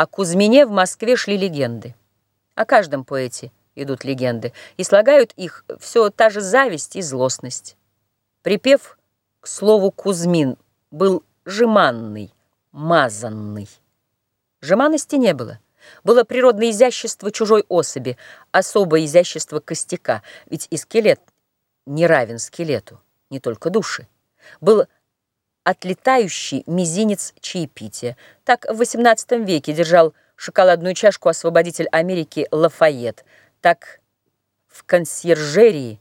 О Кузьмине в Москве шли легенды. О каждом поэте идут легенды, и слагают их все та же зависть и злостность. Припев к слову Кузьмин был жеманный, мазанный. Жеманности не было. Было природное изящество чужой особи, особое изящество костяка, ведь и скелет не равен скелету, не только души. Был отлетающий мизинец чаепития. Так в XVIII веке держал шоколадную чашку освободитель Америки Лафайет. Так в консьержерии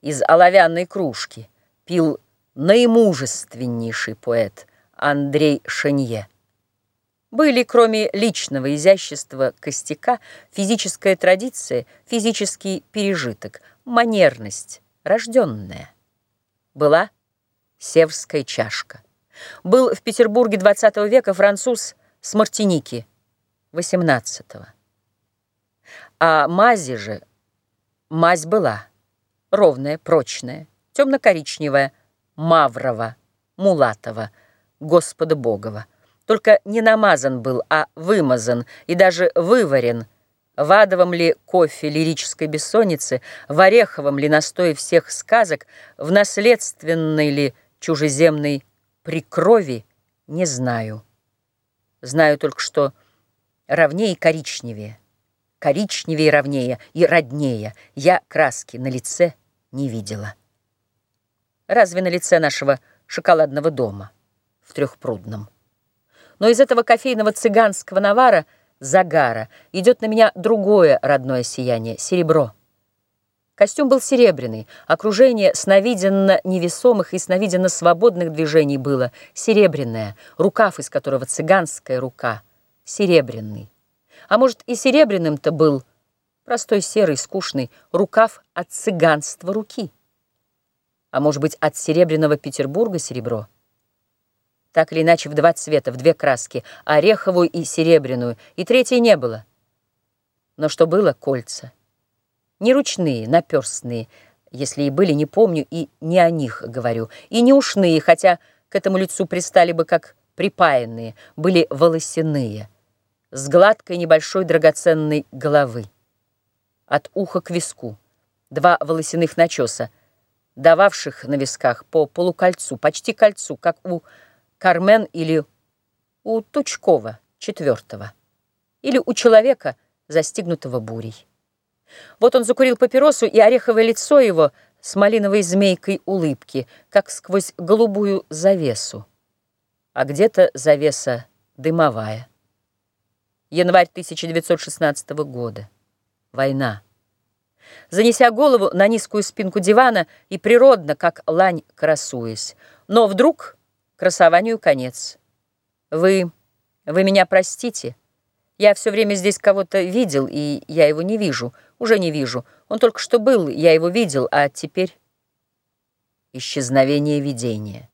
из оловянной кружки пил наимужественнейший поэт Андрей Шенье. Были, кроме личного изящества костяка, физическая традиция, физический пережиток, манерность, рожденная. Была севская чашка. Был в Петербурге XX века француз с Мартиники XVIII. А мази же, мазь была, ровная, прочная, темно-коричневая, маврова, мулатова, Господа Богова. Только не намазан был, а вымазан и даже выварен. В адовом ли кофе лирической бессонницы, в ореховом ли настое всех сказок, в наследственной ли чужеземной при крови не знаю. Знаю только, что ровнее коричневее, коричневее ровнее и роднее я краски на лице не видела. Разве на лице нашего шоколадного дома в Трехпрудном? Но из этого кофейного цыганского навара, загара, идет на меня другое родное сияние — серебро. Костюм был серебряный, окружение сновиденно невесомых и сновиденно свободных движений было серебряное, рукав из которого цыганская рука, серебряный. А может, и серебряным-то был простой серый, скучный рукав от цыганства руки. А может быть, от серебряного Петербурга серебро? Так или иначе, в два цвета, в две краски, ореховую и серебряную, и третьей не было. Но что было — кольца — не ручные, наперстные, если и были, не помню, и не о них говорю. И не ушные, хотя к этому лицу пристали бы как припаянные, были волосяные, с гладкой небольшой драгоценной головы. От уха к виску. Два волосяных начеса, дававших на висках по полукольцу, почти кольцу, как у Кармен или у Тучкова четвертого, или у человека, застигнутого бурей. Вот он закурил папиросу, и ореховое лицо его с малиновой змейкой улыбки, как сквозь голубую завесу. А где-то завеса дымовая. Январь 1916 года. Война. Занеся голову на низкую спинку дивана и природно, как лань, красуясь. Но вдруг красованию конец. Вы... вы меня простите? Я все время здесь кого-то видел, и я его не вижу. Уже не вижу. Он только что был, я его видел, а теперь... Исчезновение видения.